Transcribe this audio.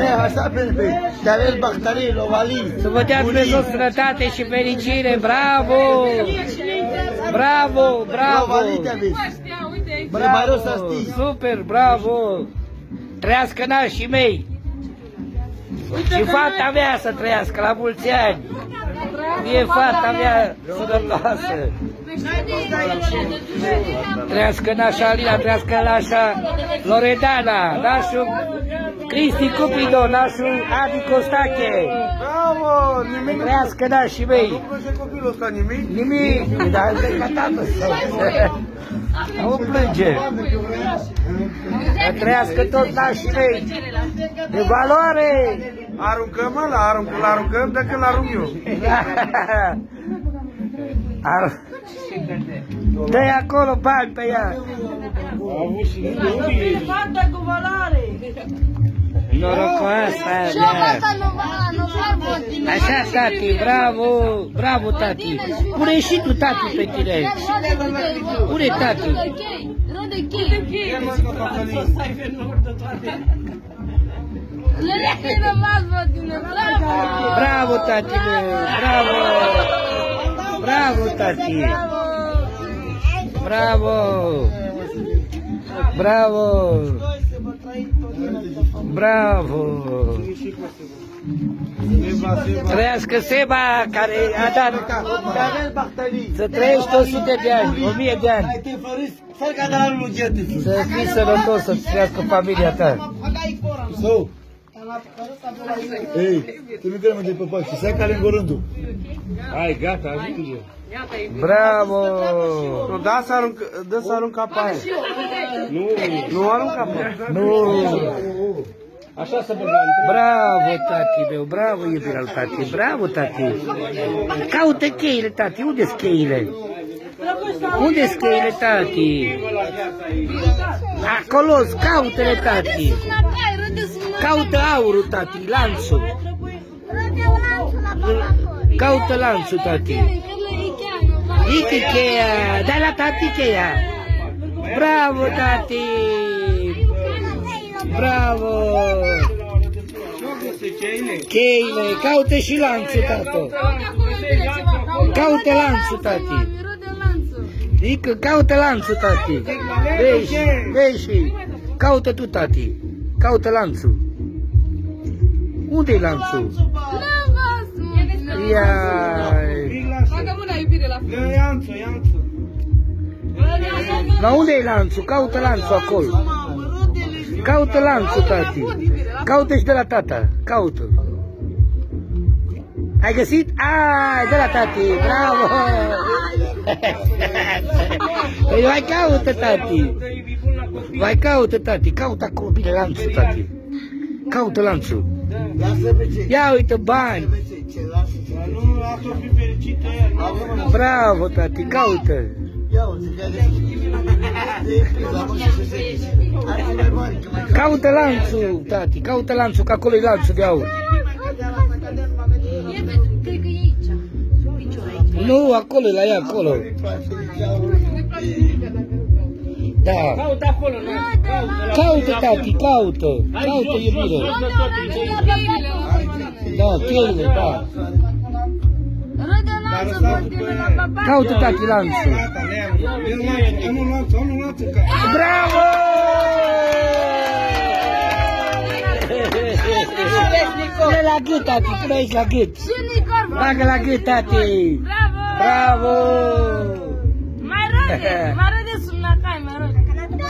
E, așa pentru Te aveți bacterii, ovalii. Să vă dea Dumnezeu sănătate și fericire, bravo! Bravo, bravo! Ovalii te aveți. Bre, mai rău să știi. Super, bravo! Trăiască nașii mei! Și fata mea să trăiască la mulți ani! E fata mea sănătoasă! Trăiască nașa Alina, trăiască nașa Loredana, nașul Cristi Cupido, nașul Adi Costache! Bravo, nimic. Trăiască nașii mei! Nu plânge copilul ăsta nimic. Nimic, dar de ca tatăl său. Nu plânge. Să trăiască toți nașii mei. De valoare. Aruncăm ăla, arunc, îl aruncăm de când l-arunc eu. Ar- Dă-i acolo bani pe ea. Fata cu valoare! Norocoasa Și o mea. fata nu va, nu va continua. Așa, tati, bravo, bravo, tati. Pune și tu, tati, pe tine. Pune, tati. Rode chei. Le le rămas tati meu, bravo. Bravo, tati. Bravo. Bravo. Bravo. Trăiască Seba care a dat Te aveți bacterii. să trăiești 100 de ani, 1000 de ani. Ai te fărâs, fără ca de la lui Să fii sănătos, să-ți trăiască familia ta. Sau? Ei, tu nu crezi de pe pace, să ai care în rândul. Hai, gata, ajunge. Bravo! Nu, da să arunc, dă să arunca pe aia. Nu, nu arunca pe aia. Nu! Așa să băgăm. Bravo, tati meu, bravo, iubirea lui tati, bravo, tati. Caută cheile, tati, unde-s cheile? Unde-s cheile, tati? Acolo, caută-le, tati. Înapoi, râdeți înapoi. Caută aurul, tati, lanțul. Râde lanțul la papacori. Caută lanțul, tati. Iki cheia, dai la tati cheia. Bravo, tati. Bravo. Cheile, caută și lanțul, tată. Caută lanțul, tati. Râde lanțul. Ică, caută lanțul, tati. Vezi, vezi. Caută tu, tati. Caută lanțul. Unde-i lanțul? Ia. Bagă mâna iubire la Ianțu, Ianțu. La unde e lanțul? Caută lanțul acolo. Caută lanțul, tati. Caută și de la tata. Caută. Ai găsit? Ai, de la tati. Bravo! Păi mai caută, tati. Mai caută, tati. Caută acolo bine lanțul, tati. Caută lanțul. Lasă pe ce. Ia uite bani. Pe ce, ce lasă? Nu, lasă fi fericită ea. Bravo, tati. Caută. Ia uite, că a găsit. La mă să se Hai să mai mari, că mai Caută lanțul, tati. Caută lanțul, că acolo e lanțul de aur. Cred că e aici. Picior aici. Nu, acolo, e la ea, acolo. Da. Caută acolo, nu? Caută, tati, caută. Caută, iubire. Da, cheile, da. Râde lanțul vorbire la papacori. Caută, tati, lanțul. Am un lanț, am un lanț în cap. Bravo! Pune la gât, tati, pune aici la gât. Și Nicol Bagă la gât, tati. Bravo! Bravo! Mai râde, mai